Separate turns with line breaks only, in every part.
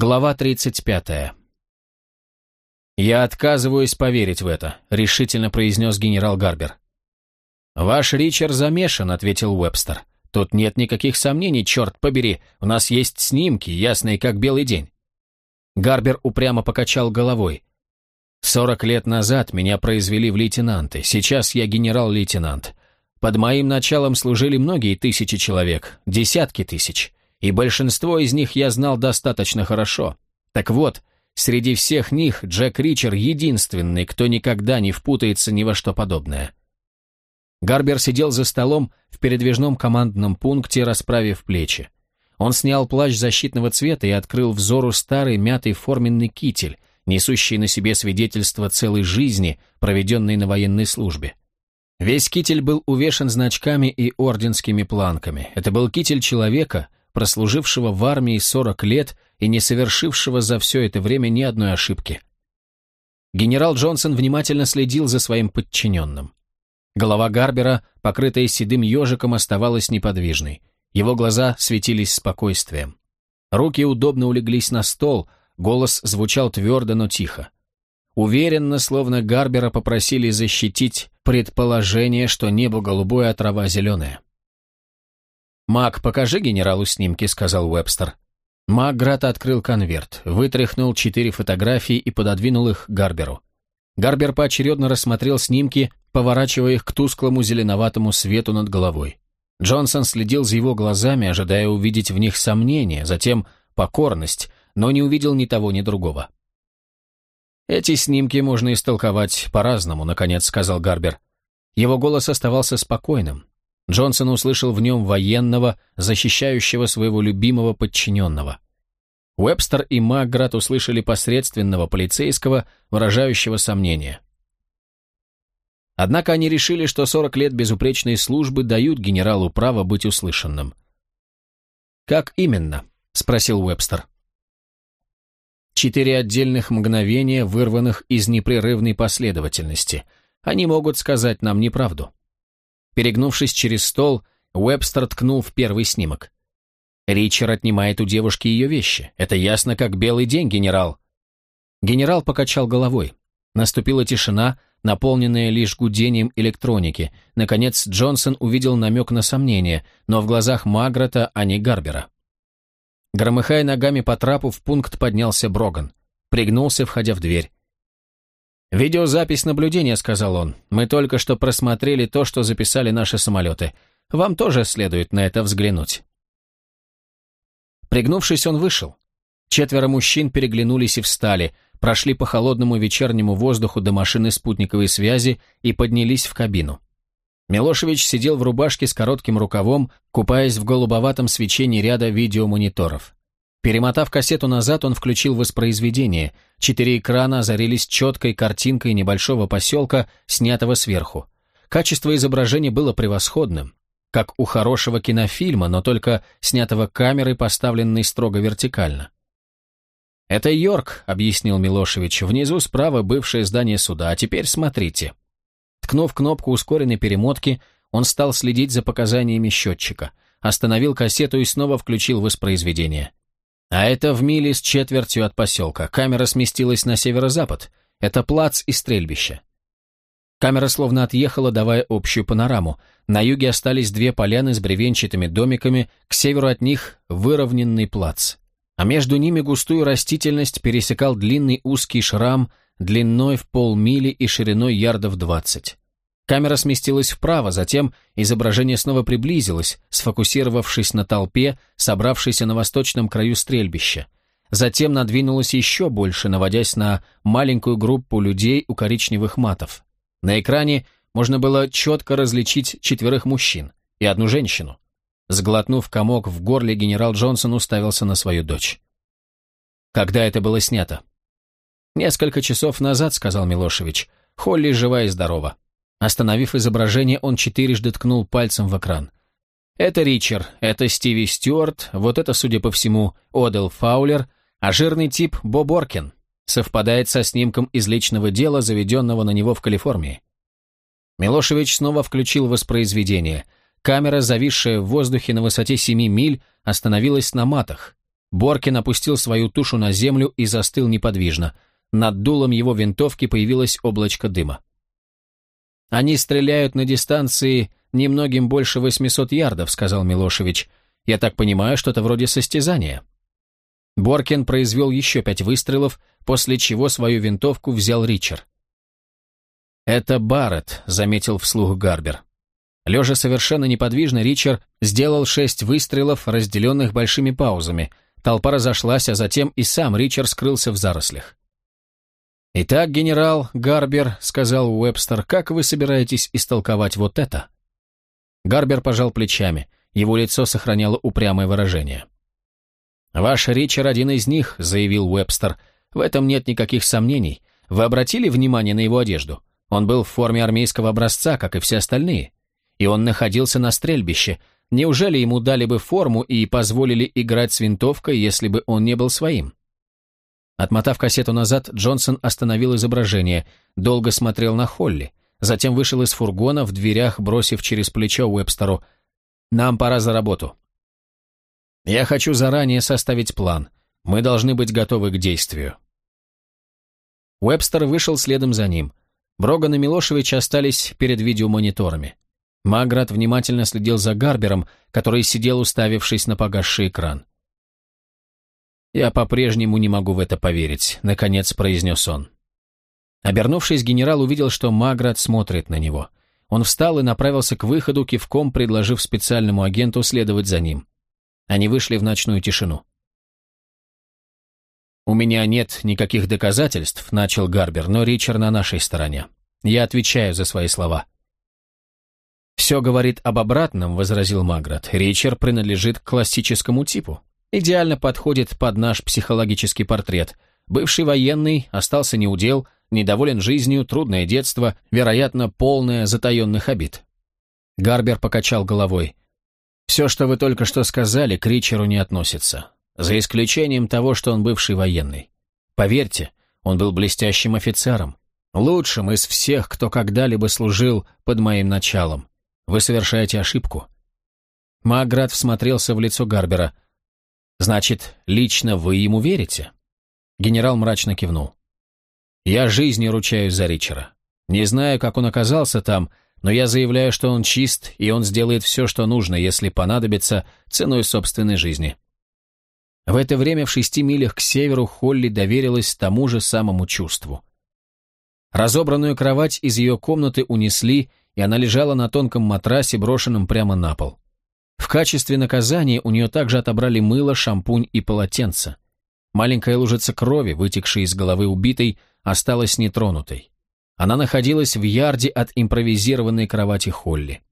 Глава 35. «Я отказываюсь поверить в это», — решительно произнес генерал Гарбер. «Ваш Ричард замешан», — ответил Уэбстер. «Тут нет никаких сомнений, черт побери, у нас есть снимки, ясные как белый день». Гарбер упрямо покачал головой. «Сорок лет назад меня произвели в лейтенанты, сейчас я генерал-лейтенант. Под моим началом служили многие тысячи человек, десятки тысяч и большинство из них я знал достаточно хорошо. Так вот, среди всех них Джек Ричер единственный, кто никогда не впутается ни во что подобное. Гарбер сидел за столом в передвижном командном пункте, расправив плечи. Он снял плащ защитного цвета и открыл взору старый мятый форменный китель, несущий на себе свидетельство целой жизни, проведенной на военной службе. Весь китель был увешан значками и орденскими планками. Это был китель человека, прослужившего в армии 40 лет и не совершившего за все это время ни одной ошибки. Генерал Джонсон внимательно следил за своим подчиненным. Голова Гарбера, покрытая седым ежиком, оставалась неподвижной. Его глаза светились спокойствием. Руки удобно улеглись на стол, голос звучал твердо, но тихо. Уверенно, словно Гарбера попросили защитить предположение, что небо голубое, а трава зеленая. «Мак, покажи генералу снимки», — сказал Уэбстер. Макград открыл конверт, вытряхнул четыре фотографии и пододвинул их Гарберу. Гарбер поочередно рассмотрел снимки, поворачивая их к тусклому зеленоватому свету над головой. Джонсон следил за его глазами, ожидая увидеть в них сомнение, затем покорность, но не увидел ни того, ни другого. «Эти снимки можно истолковать по-разному», — наконец сказал Гарбер. Его голос оставался спокойным, Джонсон услышал в нем военного, защищающего своего любимого подчиненного. Уэбстер и Макград услышали посредственного полицейского, выражающего сомнения. Однако они решили, что 40 лет безупречной службы дают генералу право быть услышанным. «Как именно?» — спросил Уэбстер. Четыре отдельных мгновения, вырванных из непрерывной последовательности. Они могут сказать нам неправду. Перегнувшись через стол, Уэбстер ткнул в первый снимок. Ричард отнимает у девушки ее вещи. Это ясно, как белый день, генерал. Генерал покачал головой. Наступила тишина, наполненная лишь гудением электроники. Наконец Джонсон увидел намек на сомнение, но в глазах Маграта, а не Гарбера. Громыхая ногами по трапу, в пункт поднялся Броган. Пригнулся, входя в дверь. «Видеозапись наблюдения», — сказал он. «Мы только что просмотрели то, что записали наши самолеты. Вам тоже следует на это взглянуть». Пригнувшись, он вышел. Четверо мужчин переглянулись и встали, прошли по холодному вечернему воздуху до машины спутниковой связи и поднялись в кабину. Милошевич сидел в рубашке с коротким рукавом, купаясь в голубоватом свечении ряда видеомониторов. Перемотав кассету назад, он включил воспроизведение. Четыре экрана озарились четкой картинкой небольшого поселка, снятого сверху. Качество изображения было превосходным, как у хорошего кинофильма, но только снятого камерой, поставленной строго вертикально. «Это Йорк», — объяснил Милошевич, — «внизу справа бывшее здание суда, а теперь смотрите». Ткнув кнопку ускоренной перемотки, он стал следить за показаниями счетчика, остановил кассету и снова включил воспроизведение. А это в миле с четвертью от поселка. Камера сместилась на северо-запад. Это плац и стрельбище. Камера словно отъехала, давая общую панораму. На юге остались две поляны с бревенчатыми домиками, к северу от них выровненный плац. А между ними густую растительность пересекал длинный узкий шрам длиной в полмили и шириной ярдов двадцать. Камера сместилась вправо, затем изображение снова приблизилось, сфокусировавшись на толпе, собравшейся на восточном краю стрельбища. Затем надвинулось еще больше, наводясь на маленькую группу людей у коричневых матов. На экране можно было четко различить четверых мужчин и одну женщину. Сглотнув комок в горле, генерал Джонсон уставился на свою дочь. «Когда это было снято?» «Несколько часов назад», — сказал Милошевич. «Холли жива и здорова». Остановив изображение, он четырежды ткнул пальцем в экран. Это Ричард, это Стиви Стюарт, вот это, судя по всему, Одел Фаулер, а жирный тип Боб Оркин. Совпадает со снимком из личного дела, заведенного на него в Калифорнии. Милошевич снова включил воспроизведение. Камера, зависшая в воздухе на высоте семи миль, остановилась на матах. Боркин опустил свою тушу на землю и застыл неподвижно. Над дулом его винтовки появилось облачко дыма. «Они стреляют на дистанции немногим больше 800 ярдов», — сказал Милошевич. «Я так понимаю, что-то вроде состязания». Боркин произвел еще пять выстрелов, после чего свою винтовку взял Ричард. «Это Барретт», — заметил вслух Гарбер. Лежа совершенно неподвижно, Ричард сделал шесть выстрелов, разделенных большими паузами. Толпа разошлась, а затем и сам Ричард скрылся в зарослях. «Итак, генерал Гарбер», — сказал Уэбстер, — «как вы собираетесь истолковать вот это?» Гарбер пожал плечами. Его лицо сохраняло упрямое выражение. «Ваш Ричард один из них», — заявил Уэбстер. «В этом нет никаких сомнений. Вы обратили внимание на его одежду? Он был в форме армейского образца, как и все остальные. И он находился на стрельбище. Неужели ему дали бы форму и позволили играть с винтовкой, если бы он не был своим? Отмотав кассету назад, Джонсон остановил изображение, долго смотрел на Холли, затем вышел из фургона, в дверях бросив через плечо Уэбстеру. «Нам пора за работу. Я хочу заранее составить план. Мы должны быть готовы к действию». Уэбстер вышел следом за ним. Броган и Милошевич остались перед видеомониторами. Маград внимательно следил за Гарбером, который сидел, уставившись на погасший экран. «Я по-прежнему не могу в это поверить», — наконец произнес он. Обернувшись, генерал увидел, что Маград смотрит на него. Он встал и направился к выходу, кивком предложив специальному агенту следовать за ним. Они вышли в ночную тишину. «У меня нет никаких доказательств», — начал Гарбер, «но Ричард на нашей стороне. Я отвечаю за свои слова». «Все говорит об обратном», — возразил Маград. «Ричард принадлежит к классическому типу. Идеально подходит под наш психологический портрет. Бывший военный, остался неудел, недоволен жизнью, трудное детство, вероятно, полное затаенных обид». Гарбер покачал головой. «Все, что вы только что сказали, к Ричеру не относится за исключением того, что он бывший военный. Поверьте, он был блестящим офицером, лучшим из всех, кто когда-либо служил под моим началом. Вы совершаете ошибку. Маград всмотрелся в лицо Гарбера. «Значит, лично вы ему верите?» Генерал мрачно кивнул. «Я жизнью ручаюсь за Ричера. Не знаю, как он оказался там, но я заявляю, что он чист, и он сделает все, что нужно, если понадобится, ценой собственной жизни. В это время в шести милях к северу Холли доверилась тому же самому чувству. Разобранную кровать из ее комнаты унесли, и она лежала на тонком матрасе, брошенном прямо на пол. В качестве наказания у нее также отобрали мыло, шампунь и полотенце. Маленькая лужица крови, вытекшая из головы убитой, осталась нетронутой. Она находилась в ярде от импровизированной кровати Холли.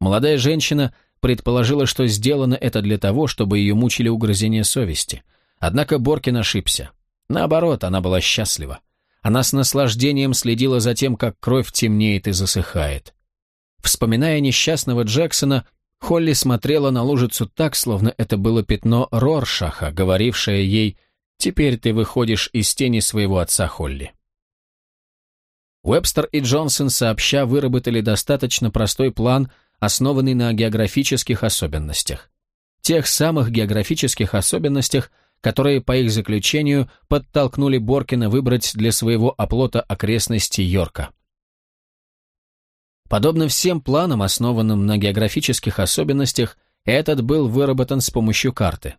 Молодая женщина предположила, что сделано это для того, чтобы ее мучили угрызения совести. Однако Боркин ошибся. Наоборот, она была счастлива. Она с наслаждением следила за тем, как кровь темнеет и засыхает. Вспоминая несчастного Джексона, Холли смотрела на лужицу так, словно это было пятно Роршаха, говорившее ей «Теперь ты выходишь из тени своего отца Холли». Уэбстер и Джонсон сообща выработали достаточно простой план – основанный на географических особенностях. Тех самых географических особенностях, которые, по их заключению, подтолкнули Боркина выбрать для своего оплота окрестности Йорка. Подобно всем планам, основанным на географических особенностях, этот был выработан с помощью карты.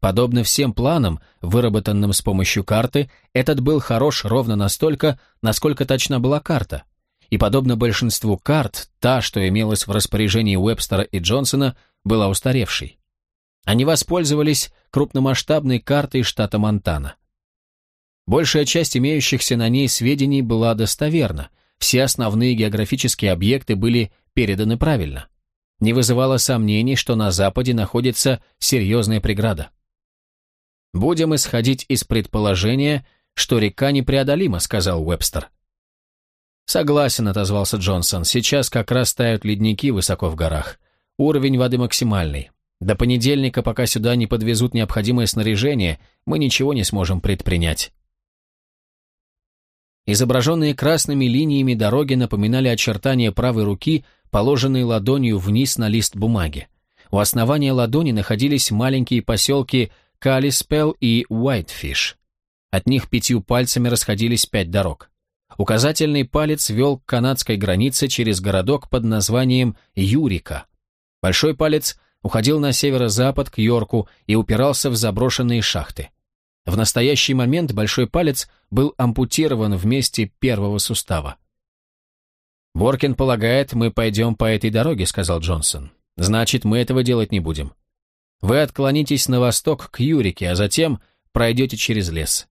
Подобно всем планам, выработанным с помощью карты, этот был хорош ровно настолько, насколько точна была карта, и, подобно большинству карт, та, что имелась в распоряжении Уэбстера и Джонсона, была устаревшей. Они воспользовались крупномасштабной картой штата Монтана. Большая часть имеющихся на ней сведений была достоверна, все основные географические объекты были переданы правильно. Не вызывало сомнений, что на Западе находится серьезная преграда. «Будем исходить из предположения, что река непреодолима», — сказал Уэбстер. «Согласен», — отозвался Джонсон. «Сейчас как раз тают ледники высоко в горах. Уровень воды максимальный. До понедельника, пока сюда не подвезут необходимое снаряжение, мы ничего не сможем предпринять». Изображенные красными линиями дороги напоминали очертания правой руки, положенной ладонью вниз на лист бумаги. У основания ладони находились маленькие поселки Калиспел и Уайтфиш. От них пятью пальцами расходились пять дорог. Указательный палец вел к канадской границе через городок под названием Юрика. Большой палец уходил на северо-запад к Йорку и упирался в заброшенные шахты. В настоящий момент большой палец был ампутирован в месте первого сустава. «Боркин полагает, мы пойдем по этой дороге», — сказал Джонсон. «Значит, мы этого делать не будем. Вы отклонитесь на восток к Юрике, а затем пройдете через лес.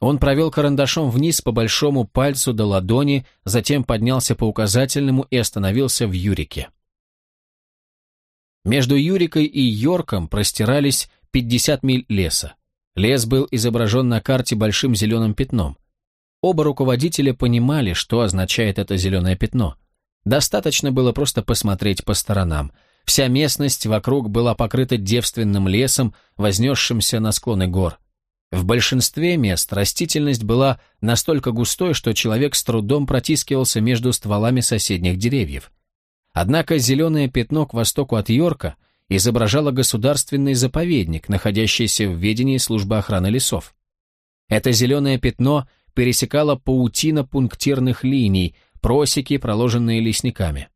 Он провел карандашом вниз по большому пальцу до ладони, затем поднялся по указательному и остановился в Юрике. Между Юрикой и Йорком простирались 50 миль леса. Лес был изображен на карте большим зеленым пятном. Оба руководителя понимали, что означает это зеленое пятно. Достаточно было просто посмотреть по сторонам. Вся местность вокруг была покрыта девственным лесом, вознесшимся на склоны гор. В большинстве мест растительность была настолько густой, что человек с трудом протискивался между стволами соседних деревьев. Однако зеленое пятно к востоку от Йорка изображало государственный заповедник, находящийся в ведении службы охраны лесов. Это зеленое пятно пересекало паутина пунктирных линий, просеки, проложенные лесниками.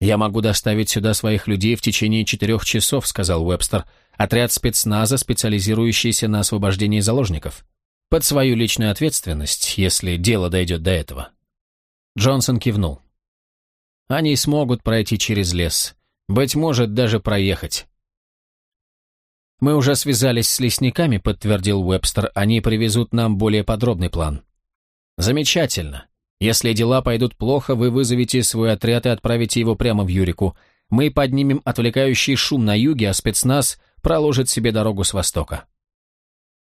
«Я могу доставить сюда своих людей в течение четырех часов», — сказал Уэбстер, — Отряд спецназа, специализирующийся на освобождении заложников. Под свою личную ответственность, если дело дойдет до этого. Джонсон кивнул. Они смогут пройти через лес. Быть может, даже проехать. «Мы уже связались с лесниками», — подтвердил Уэбстер. «Они привезут нам более подробный план». «Замечательно. Если дела пойдут плохо, вы вызовете свой отряд и отправите его прямо в Юрику. Мы поднимем отвлекающий шум на юге, а спецназ проложит себе дорогу с востока.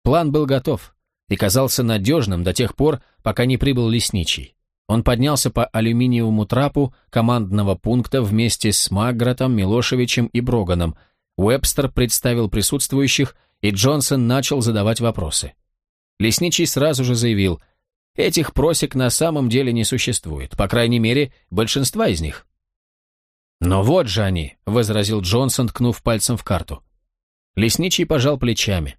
План был готов и казался надежным до тех пор, пока не прибыл лесничий. Он поднялся по алюминиевому трапу командного пункта вместе с Магратом, Милошевичем и Броганом. Уэбстер представил присутствующих, и Джонсон начал задавать вопросы. Лесничий сразу же заявил, этих просек на самом деле не существует, по крайней мере, большинства из них. «Но вот же они», — возразил Джонсон, ткнув пальцем в карту. Лесничий пожал плечами.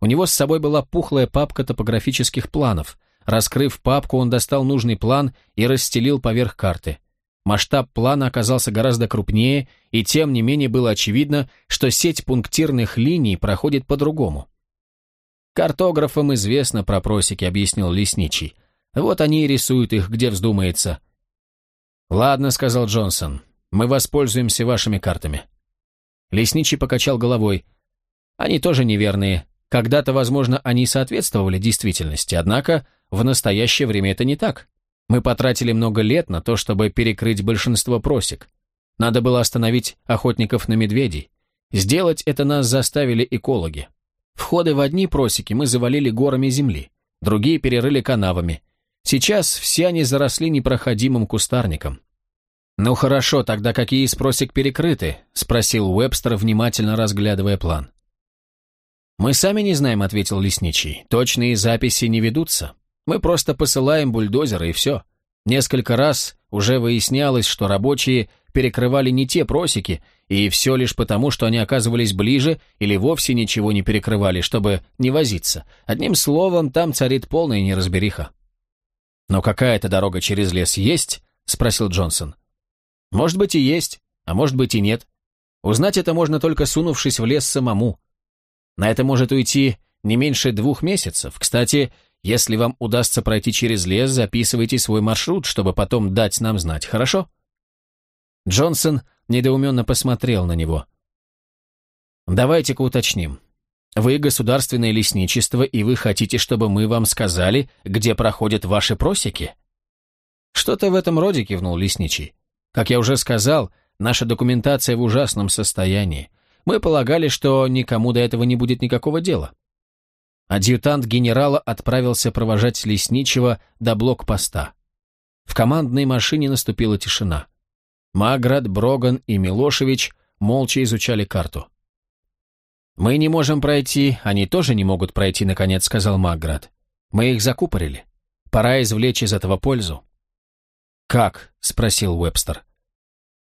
У него с собой была пухлая папка топографических планов. Раскрыв папку, он достал нужный план и расстелил поверх карты. Масштаб плана оказался гораздо крупнее, и тем не менее было очевидно, что сеть пунктирных линий проходит по-другому. «Картографам известно про просеки», — объяснил Лесничий. «Вот они и рисуют их, где вздумается». «Ладно», — сказал Джонсон, — «мы воспользуемся вашими картами». Лесничий покачал головой. Они тоже неверные. Когда-то, возможно, они соответствовали действительности, однако в настоящее время это не так. Мы потратили много лет на то, чтобы перекрыть большинство просек. Надо было остановить охотников на медведей. Сделать это нас заставили экологи. Входы в одни просеки мы завалили горами земли, другие перерыли канавами. Сейчас все они заросли непроходимым кустарником. «Ну хорошо, тогда какие из просек перекрыты?» – спросил Уэбстер, внимательно разглядывая план. «Мы сами не знаем», — ответил лесничий. «Точные записи не ведутся. Мы просто посылаем бульдозеры, и все. Несколько раз уже выяснялось, что рабочие перекрывали не те просеки, и все лишь потому, что они оказывались ближе или вовсе ничего не перекрывали, чтобы не возиться. Одним словом, там царит полная неразбериха». «Но какая-то дорога через лес есть?» — спросил Джонсон. «Может быть и есть, а может быть и нет. Узнать это можно только сунувшись в лес самому. На это может уйти не меньше двух месяцев. Кстати, если вам удастся пройти через лес, записывайте свой маршрут, чтобы потом дать нам знать, хорошо?» Джонсон недоуменно посмотрел на него. «Давайте-ка уточним. Вы государственное лесничество, и вы хотите, чтобы мы вам сказали, где проходят ваши просеки?» «Что-то в этом роде», — кивнул лесничий. «Как я уже сказал, наша документация в ужасном состоянии. Мы полагали, что никому до этого не будет никакого дела. Адъютант генерала отправился провожать лесничего до блокпоста. В командной машине наступила тишина. Маград, Броган и Милошевич молча изучали карту. «Мы не можем пройти, они тоже не могут пройти, наконец», — сказал Маград. «Мы их закупорили. Пора извлечь из этого пользу». «Как?» — спросил Уэбстер.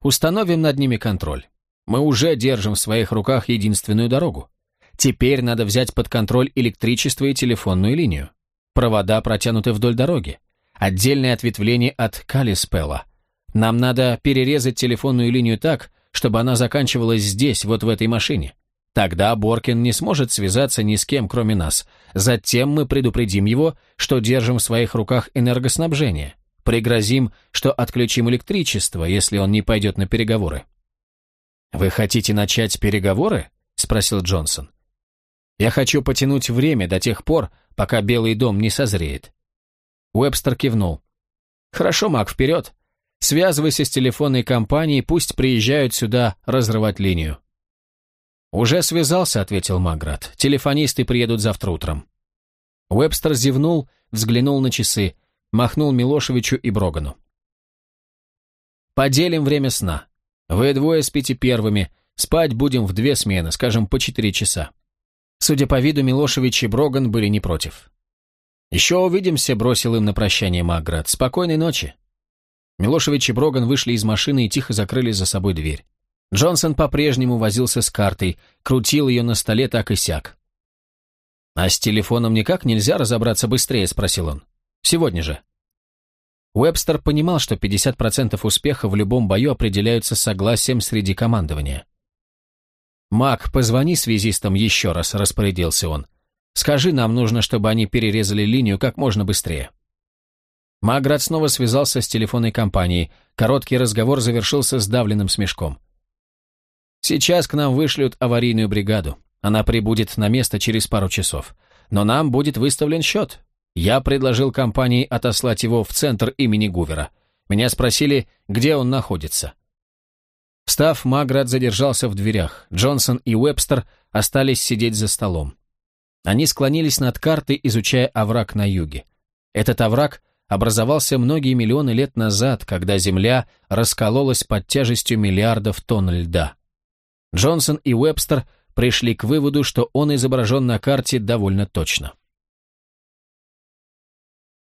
«Установим над ними контроль. Мы уже держим в своих руках единственную дорогу. Теперь надо взять под контроль электричество и телефонную линию. Провода протянуты вдоль дороги. Отдельное ответвление от Калиспелла. Нам надо перерезать телефонную линию так, чтобы она заканчивалась здесь, вот в этой машине. Тогда Боркин не сможет связаться ни с кем, кроме нас. Затем мы предупредим его, что держим в своих руках энергоснабжение. Пригрозим, что отключим электричество, если он не пойдет на переговоры. «Вы хотите начать переговоры?» — спросил Джонсон. «Я хочу потянуть время до тех пор, пока Белый дом не созреет». Уэбстер кивнул. «Хорошо, Мак, вперед. Связывайся с телефонной компанией, пусть приезжают сюда разрывать линию». «Уже связался», — ответил Маград. «Телефонисты приедут завтра утром». Уэбстер зевнул, взглянул на часы, махнул Милошевичу и Брогану. «Поделим время сна. Вы двое спите первыми, спать будем в две смены, скажем, по четыре часа». Судя по виду, Милошевич и Броган были не против. «Еще увидимся», — бросил им на прощание Маград. «Спокойной ночи». Милошевич и Броган вышли из машины и тихо закрыли за собой дверь. Джонсон по-прежнему возился с картой, крутил ее на столе так и сяк. «А с телефоном никак нельзя разобраться быстрее?» – спросил он. «Сегодня же». Уэбстер понимал, что 50% успеха в любом бою определяются согласием среди командования. «Мак, позвони связистам еще раз», – распорядился он. «Скажи, нам нужно, чтобы они перерезали линию как можно быстрее». Маград снова связался с телефонной компанией. Короткий разговор завершился сдавленным смешком. Сейчас к нам вышлют аварийную бригаду. Она прибудет на место через пару часов. Но нам будет выставлен счет. Я предложил компании отослать его в центр имени Гувера. Меня спросили, где он находится. Встав, Маград задержался в дверях. Джонсон и Уэбстер остались сидеть за столом. Они склонились над картой, изучая овраг на юге. Этот овраг образовался многие миллионы лет назад, когда Земля раскололась под тяжестью миллиардов тонн льда. Джонсон и Уэбстер пришли к выводу, что он изображен на карте довольно точно.